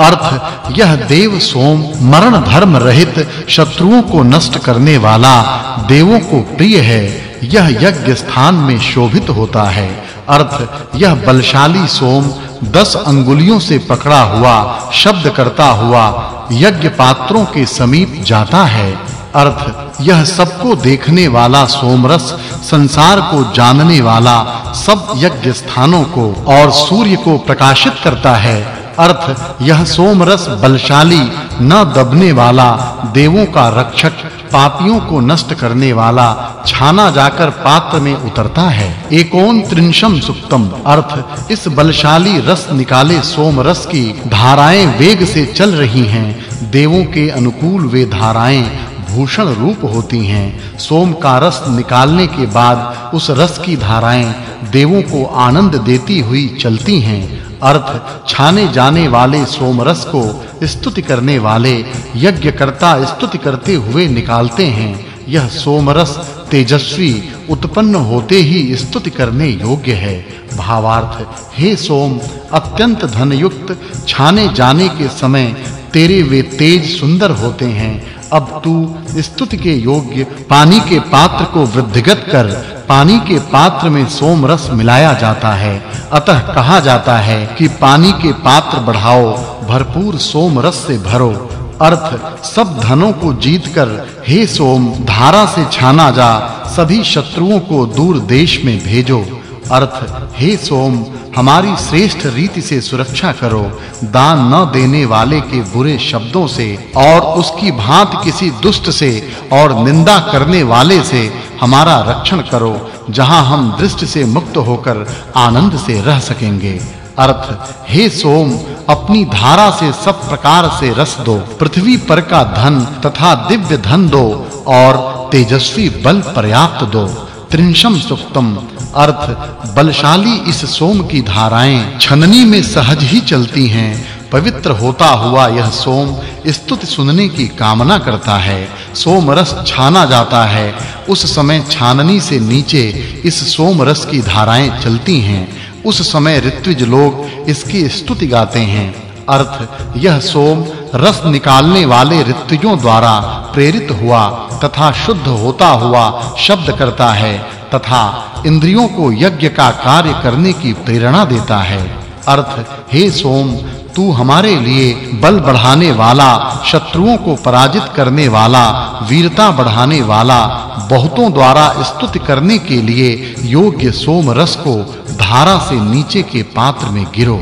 अर्थ, यह देव सोम मरण धर्म रहित शत्रुओं को नष्ट करने वाला देवों को प्रिय है, यह यज्ञ स्थान में शोभित होता है। अर्थ, यह बलशाली सोम दस अंगुलियों से पकड़ा हुआ, शब्द करता हुआ यज्ञ पात्रों के समीप जाता है। अर्थ, यह सबको देखने वाला सोमरस, संसार को जानने वाला सब यज्ञ स्थानों को और सूर्य को प्रकाशित करता है। अर्थ, यह सोमरस बलशाली, न दबने वाला, देवों का रक्षक, पापियों को नष्ट करने वाला, छाना जाकर पात्र में उतरता है। एकोन त्रिंशम सुक्तम अर्थ, इस बलशाली रस निकाले सोम रस की धाराएँ वेग से चल रही हैं। देवों के अनुकूल वे धाराएँ भूषण रूप होती हैं। सोम का रस निकालने के बाद उस रस की धाराएँ देवों को आनंद देती हुई चलती हैं। अर्थ छाने जाने वाले सोम रस को स्तुति करने वाले यज्ञकर्ता स्तुति करते हुए निकालते हैं। यह सोमरस तेजस्वी, उत्पन्न होते ही स्तुति करने योग्य है। भावार्थ, हे सोम, अत्यंत धन युक्त छाने जाने के समय तेरे वे तेज सुंदर होते हैं। अब तू स्तुति के योग्य, पानी के पात्र को वृद्धिगत कर पानी के पात्र में सोम रस मिलाया जाता है। अतः कहा जाता है कि पानी के पात्र बढ़ाओ, भरपूर सोम रस से भरो। अर्थ, सब धनों को जीतकर हे सोम, धारा से छाना जा, सभी शत्रुओं को दूर देश में भेजो। अर्थ, हे सोम, हमारी श्रेष्ठ रीति से सुरक्षा करो। दान न देने वाले के बुरे शब्दों से और उसकी भांत किसी दुष्ट से और निंदा करने वाले से हमारा रक्षण करो, जहाँ हम दृष्टि से मुक्त होकर आनंद से रह सकेंगे। अर्थ, हे सोम, अपनी धारा से सब प्रकार से रस दो। पृथ्वी पर का धन तथा दिव्य धन दो और तेजस्वी बल पर्याप्त दो। त्रिंशम सुक्तम। अर्थ, बलशाली इस सोम की धाराएँ छननी में सहज ही चलती हैं। पवित्र होता हुआ यह सोम स्तुति सुनने की कामना करता है। सोम रस छाना जाता है। उस समय छाननी से नीचे इस सोम रस की धाराएँ चलती हैं। उस समय ऋत्विज लोग इसकी स्तुति गाते हैं। अर्थ, यह सोम रस निकालने वाले ऋत्विजों द्वारा प्रेरित हुआ तथा शुद्ध होता हुआ शब्द करता है तथा इंद्रियों को यज्ञ का कार्य करने की प्रेरणा देता है। अर्थ, हे सोम तू हमारे लिए बल बढ़ाने वाला, शत्रुओं को पराजित करने वाला, वीरता बढ़ाने वाला, बहुतों द्वारा स्तुति करने के लिए योग्य सोम रस को धारा से नीचे के पात्र में गिरो।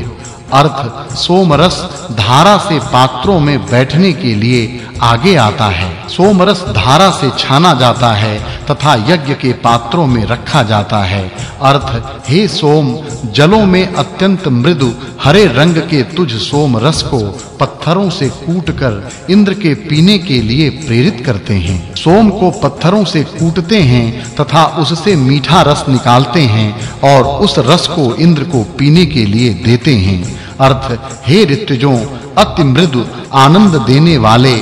अर्थ सोमरस धारा से पात्रों में बैठने के लिए आगे आता है। सोमरस धारा से छाना जाता है तथा यज्ञ के पात्रों में रखा जाता है। अर्थ, हे सोम, जलों में अत्यंत मृदु, हरे रंग के तुझ सोम रस को पत्थरों से कूटकर इंद्र के पीने के लिए प्रेरित करते हैं। सोम को पत्थरों से कूटते हैं तथा उससे मीठा रस निकालते हैं। और उस रस को, इंद्र को पीने के लिए देते हैं। अर्थ, हे ऋतुजों, अति मृदु, आनंद देने वाले,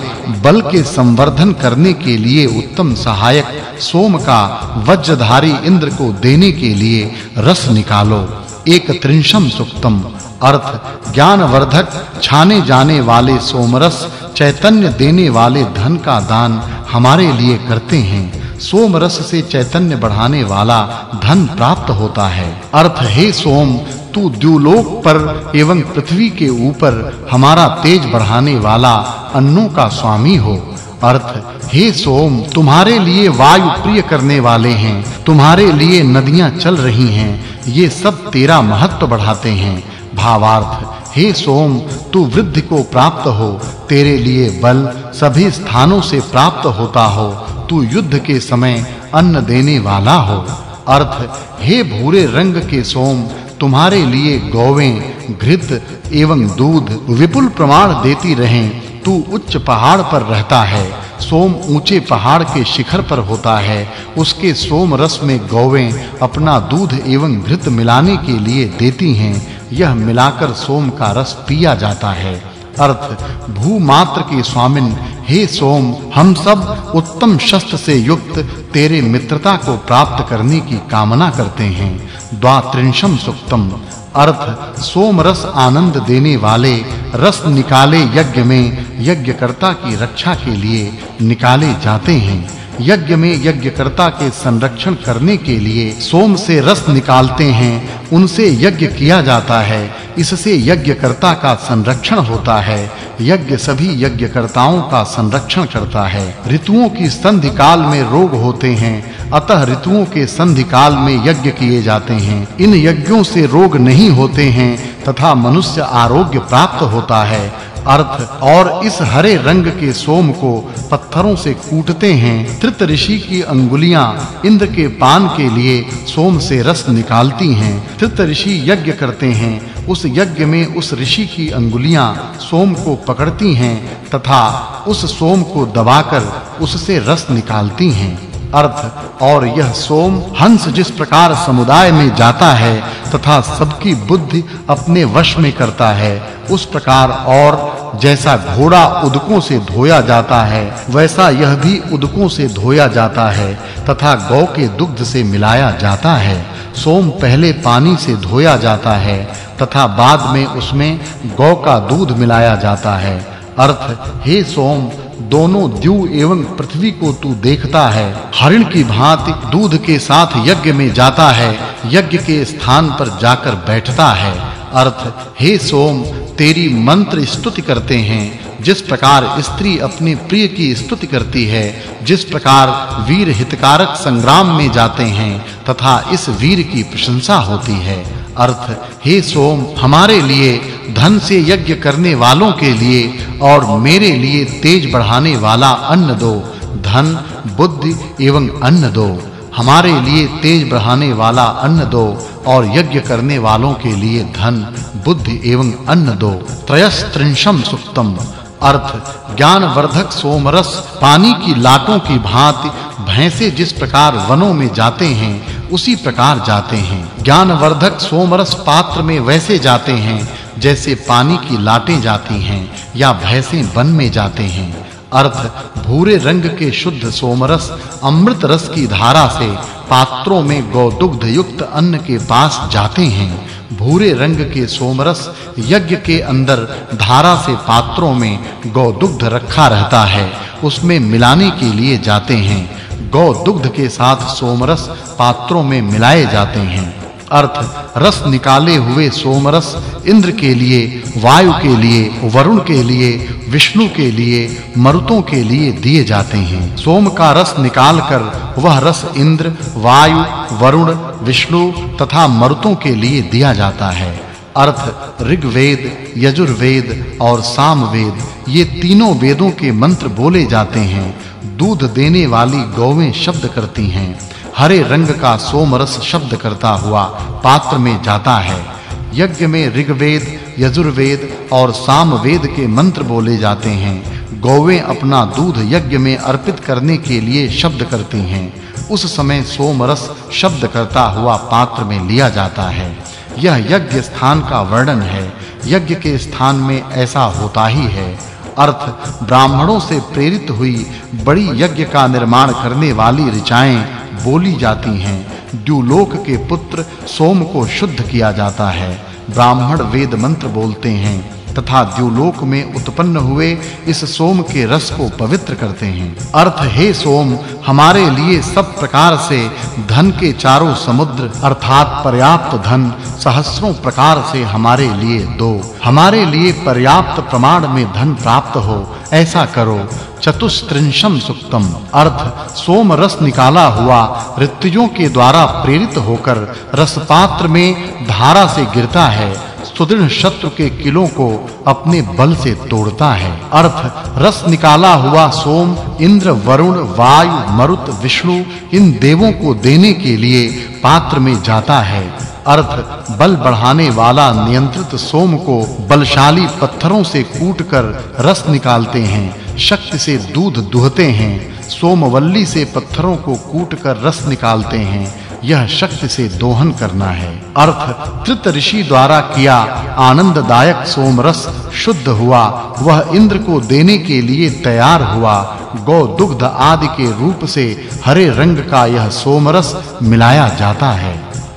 बल के संवर्धन करने के लिए उत्तम सहायक, सोम का वज्रधारी इंद्र को देने के लिए रस निकालो। एक त्रिंशम सुक्तम। अर्थ, ज्ञानवर्धक, छाने जाने वाले सोमरस, चैतन्य देने वाले धन का दान हमारे लिए करते हैं। सोम रस से चैतन्य बढ़ाने वाला धन प्राप्त होता है। अर्थ, हे सोम, तू द्युलोक पर एवं पृथ्वी के ऊपर हमारा तेज बढ़ाने वाला अन्नों का स्वामी हो। अर्थ, हे सोम, तुम्हारे लिए वायु प्रिय करने वाले हैं। तुम्हारे लिए नदियाँ चल रही हैं। ये सब तेरा महत्व बढ़ाते हैं। भावार्थ, हे सोम, तू वृद्धि को प्राप्त हो। तेरे लिए बल सभी स्थानों से प्राप्त होता हो। तू युद्ध के समय अन्न देने वाला हो। अर्थ, हे भूरे रंग के सोम, तुम्हारे लिए गौवें, घृत एवं दूध विपुल प्रमाण देती रहें। तू उच्च पहाड़ पर रहता है, सोम ऊँचे पहाड़ के शिखर पर होता है। उसके सोम रस में गौवें अपना दूध एवं घृत मिलाने के लिए देती हैं। यह मिलाकर सोम का रस पिया जाता है। अर्थ, भूमात्र के स्वामिन हे सोम, हम सब उत्तम शस्त्र से युक्त तेरे मित्रता को प्राप्त करने की कामना करते हैं। द्वात्रिंशम सुक्तम। अर्थ, सोम रस आनंद देने वाले रस निकाले यज्ञ में यज्ञकर्ता की रक्षा के लिए निकाले जाते हैं। यज्ञ में यज्ञकर्ता के संरक्षण करने के लिए सोम से रस निकालते हैं, उनसे यज्ञ किया जाता है, इससे यज्ञकर्ता का संरक्षण होता है, यज्ञ सभी यज्ञकर्ताओं का संरक्षण करता है। ऋतुओं की संधि काल में रोग होते हैं, अतः ऋतुओं के संधि काल में यज्ञ किए जाते हैं। इन यज्ञों से रोग नहीं होते हैं, तथा मनुष्य आरोग्य प्राप्त होता है अर्थ और इस हरे रंग के सोम को पत्थरों से कूटते हैं। तृत ऋषि की अंगुलियाँ इंद्र के पान के लिए सोम से रस निकालती हैं। तृत ऋषि यज्ञ करते हैं। उस यज्ञ में उस ऋषि की अंगुलियाँ सोम को पकड़ती हैं तथा उस सोम को दबाकर उससे रस निकालती हैं। अर्थ और यह सोम हंस जिस प्रकार समुदाय में जाता है तथा सबकी बुद्धि अपने वश में करता है, उस प्रकार और जैसा घोड़ा उदकों से धोया जाता है, वैसा यह भी उदकों से धोया जाता है तथा गौ के दुग्ध से मिलाया जाता है। सोम पहले पानी से धोया जाता है तथा बाद में उसमें गौ का दूध मिलाया जाता है। अर्थ, हे सोम दोनों द्यू एवं पृथ्वी को तू देखता है। हरिण की भांति दूध के साथ यज्ञ में जाता है। यज्ञ के स्थान पर जाकर बैठता है। अर्थ, हे सोम, तेरी मंत्र स्तुति करते हैं। जिस प्रकार स्त्री अपने प्रिय की स्तुति करती है, जिस प्रकार वीर हितकारक संग्राम में जाते हैं, तथा इस वीर की प्रशंसा होती है। अर्थ हे। सोम, हमारे लिए, धन से यज्ञ करने वालों के लिए और मेरे लिए तेज बढ़ाने वाला अन्न दो। धन, बुद्धि एवं अन्न दो। हमारे लिए तेज बढ़ाने वाला अन्न दो और यज्ञ करने वालों के लिए धन, बुद्धि एवं अन्न दो। त्रयस्त्रिंशम सुक्तम। अर्थ ज्ञान वर्धक सोमरस, पानी की लाटों की भांति भैंसे जिस प्रकार वनों में जाते हैं उसी प्रकार जाते हैं। ज्ञान वर्धक सोमरस पात्र में वैसे जाते हैं, जैसे पानी की लाटें जाती हैं या भैंसे वन में जाते हैं। अर्थ, भूरे रंग के शुद्ध सोमरस अमृत रस की धारा से पात्रों में गौदुग्ध युक्त अन्न के पास जाते हैं। भूरे रंग के सोमरस यज्ञ के अंदर धारा से पात्रों में गौदुग्ध रखा रहता है। उसमें मिलाने के लिए जाते हैं। गौ दुग्ध के साथ सोमरस पात्रों में मिलाए जाते हैं। अर्थ, रस निकाले हुए सोमरस इंद्र के लिए, वायु के लिए, वरुण के लिए, विष्णु के लिए, मरुतों के लिए दिए जाते हैं। सोम का रस निकालकर वह रस इंद्र, वायु, वरुण, विष्णु तथा मरुतों के लिए दिया जाता है। अर्थ, ऋग्वेद, यजुर्वेद और सामवेद, ये तीनों वेदों के मंत्र बोले जाते हैं। दूध देने वाली गौवें शब्द करती हैं। हरे रंग का सोमरस शब्द करता हुआ पात्र में जाता है। यज्ञ में ऋग्वेद, यजुर्वेद और सामवेद के मंत्र बोले जाते हैं। गौवें अपना दूध यज्ञ में अर्पित करने के लिए शब्द करती हैं। उस समय सोमरस शब्द करता हुआ पात्र में लिया जाता है। यह यज्ञ स्थान का वर्णन है। यज्ञ के स्थान में ऐसा होता ही है। अर्थ, ब्राह्मणों से प्रेरित हुई बड़ी यज्ञ का निर्माण करने वाली ऋचाएँ बोली जाती हैं। द्युलोक के पुत्र सोम को शुद्ध किया जाता है। ब्राह्मण वेद मंत्र बोलते हैं। तथा द्युलोक में उत्पन्न हुए इस सोम के रस को पवित्र करते हैं। अर्थ, हे सोम, हमारे लिए सब प्रकार से धन के चारों समुद्र, अर्थात पर्याप्त धन, सहस्रों प्रकार से हमारे लिए दो। हमारे लिए पर्याप्त प्रमाण में धन प्राप्त हो, ऐसा करो। चतुस्त्रिंशम सुक्तम। अर्थ, सोम रस निकाला हुआ ऋतुजों के द्वारा प्रेरित होकर रस पात्र में धारा से गिरता है। सुदृढ़ शत्रु के किलों को अपने बल से तोड़ता है। अर्थ, रस निकाला हुआ सोम, इंद्र, वरुण, वायु, मरुत, विष्णु, इन देवों को देने के लिए पात्र में जाता है। अर्थ, बल बढ़ाने वाला नियंत्रित सोम को बलशाली पत्थरों से कूटकर रस निकालते हैं, शक्ति से दूध दुहते हैं, सोमवल्ली से पत्थरों को कूटकर रस निकालते हैं। यह शक्ति से दोहन करना है। अर्थ, तृत ऋषि द्वारा किया आनंददायक सोमरस शुद्ध हुआ। वह इंद्र को देने के लिए तैयार हुआ। गौ दुग्ध आदि के रूप से हरे रंग का यह सोमरस मिलाया जाता है।